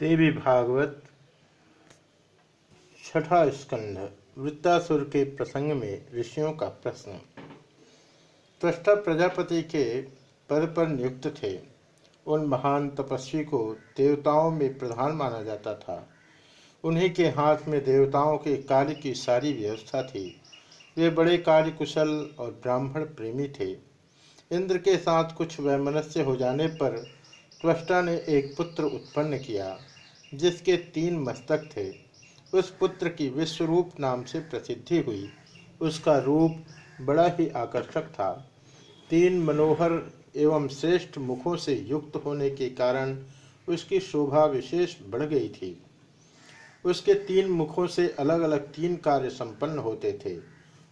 देवी भागवत, छठा स्कंध वृत्तासुर के प्रसंग में ऋषियों का प्रश्न। त्वष्टा प्रजापति के पद पर नियुक्त थे। उन महान तपस्वी को देवताओं में प्रधान माना जाता था। उन्हीं के हाथ में देवताओं के कार्य की सारी व्यवस्था थी। वे बड़े कार्य कुशल और ब्राह्मण प्रेमी थे। इंद्र के साथ कुछ वैमनस्य हो जाने पर त्वष्टा ने एक पुत्र उत्पन्न किया, जिसके तीन मस्तक थे। उस पुत्र की विश्वरूप नाम से प्रसिद्धि हुई। उसका रूप बड़ा ही आकर्षक था। तीन मनोहर एवं श्रेष्ठ मुखों से युक्त होने के कारण उसकी शोभा विशेष बढ़ गई थी। उसके तीन मुखों से अलग अलग तीन कार्य संपन्न होते थे।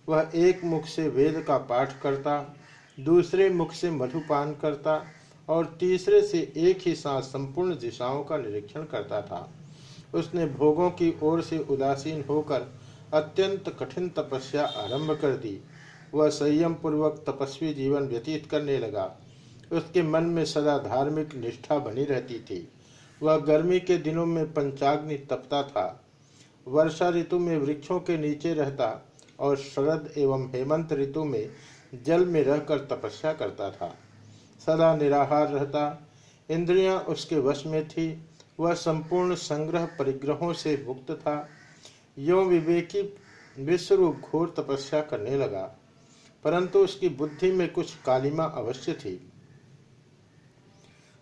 वह एक मुख से वेद का पाठ करता, दूसरे मुख से मधुपान करता और तीसरे से एक ही साथ संपूर्ण दिशाओं का निरीक्षण करता था। उसने भोगों की ओर से उदासीन होकर अत्यंत कठिन तपस्या आरंभ कर दी। वह संयम पूर्वक तपस्वी जीवन व्यतीत करने लगा। उसके मन में सदा धार्मिक निष्ठा बनी रहती थी। वह गर्मी के दिनों में पंचाग्नि तपता था। वर्षा ऋतु में वृक्षों के नीचे रहता और शरद एवं हेमंत ऋतु में जल में रहकर तपस्या करता था। सदा निराहार रहता। इंद्रियाँ उसके वश में थी, वह संपूर्ण संग्रह परिग्रहों से मुक्त था। यो विवेकी विश्वरूप घोर तपस्या करने लगा, परंतु उसकी बुद्धि में कुछ कालिमा अवश्य थी।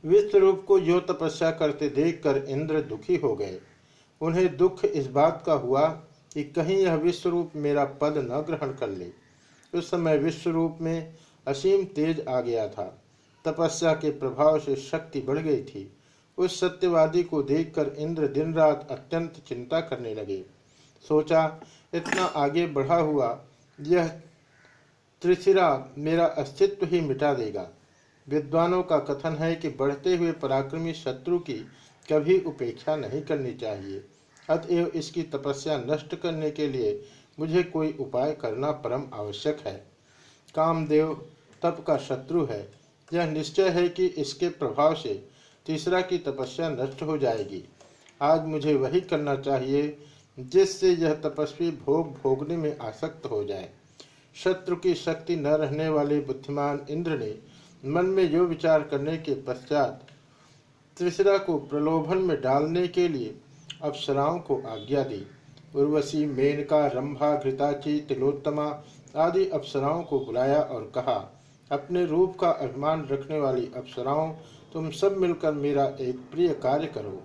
विश्वरूप को यो तपस्या करते देखकर इंद्र दुखी हो गए। उन्हें दुख इस बात का हुआ कि कहीं यह विश्वरूप मेरा पद न ग्रहण कर ले। उस समय विश्वरूप में असीम तेज आ गया था। तपस्या के प्रभाव से शक्ति बढ़ गई थी। उस सत्यवादी को देखकर इंद्र दिन रात अत्यंत चिंता करने लगे। सोचा, इतना आगे बढ़ा हुआ, यह त्रिशिरा मेरा अस्तित्व ही मिटा देगा। विद्वानों का कथन है कि बढ़ते हुए पराक्रमी शत्रु की कभी उपेक्षा नहीं करनी चाहिए। अतएव इसकी तपस्या नष्ट करने के लिए मुझे कोई उपाय करना परम आवश्यक है। कामदेव तप का शत्रु है। यह निश्चय है कि इसके प्रभाव से तीसरा की तपस्या नष्ट हो जाएगी। आज मुझे वही करना चाहिए जिससे यह तपस्वी भोग भोगने में आसक्त हो जाए। शत्रु की शक्ति न रहने वाले बुद्धिमान इंद्र ने मन में जो विचार करने के पश्चात त्रिशरा को प्रलोभन में डालने के लिए अप्सराओं को आज्ञा दी। उर्वशी, मेनका, रंभा, घृताची, तिलोत्तमा आदि अप्सराओं को बुलाया और कहा अपने रूप का अभिमान रखने वाली अप्सराओं, तुम सब मिलकर मेरा एक प्रिय कार्य करो।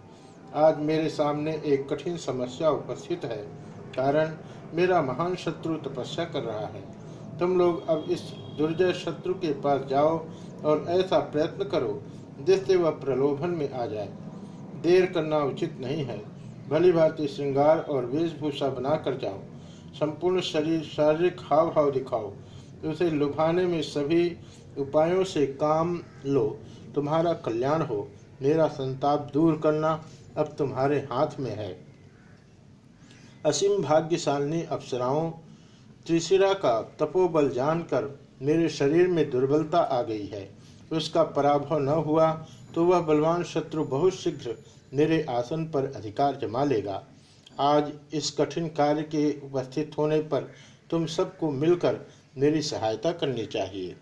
आज मेरे सामने एक कठिन समस्या उपस्थित है, कारण मेरा महान शत्रु तपस्या कर रहा है। तुम लोग अब इस दुर्जय शत्रु के पास जाओ और ऐसा प्रयत्न करो जिससे वह प्रलोभन में आ जाए। देर करना उचित नहीं है। भली भांति श्रृंगार और वेशभूषा बनाकर जाओ। संपूर्ण शरीर शारीरिक हाव भाव दिखाओ। उसे लुभाने में सभी उपायों से काम लो। तुम्हारा कल्याण हो। मेरा संताप दूर करना अब तुम्हारे हाथ में है। असीम भाग्यशालिनी अप्सराओं, त्रिशिरा का तपोबल जानकर मेरे शरीर में दुर्बलता आ गई है। उसका पराभव न हुआ तो वह बलवान शत्रु बहुत शीघ्र मेरे आसन पर अधिकार जमा लेगा। आज इस कठिन कार्य के उपस्थित होने पर तुम सबको मिलकर मेरी सहायता करनी चाहिए।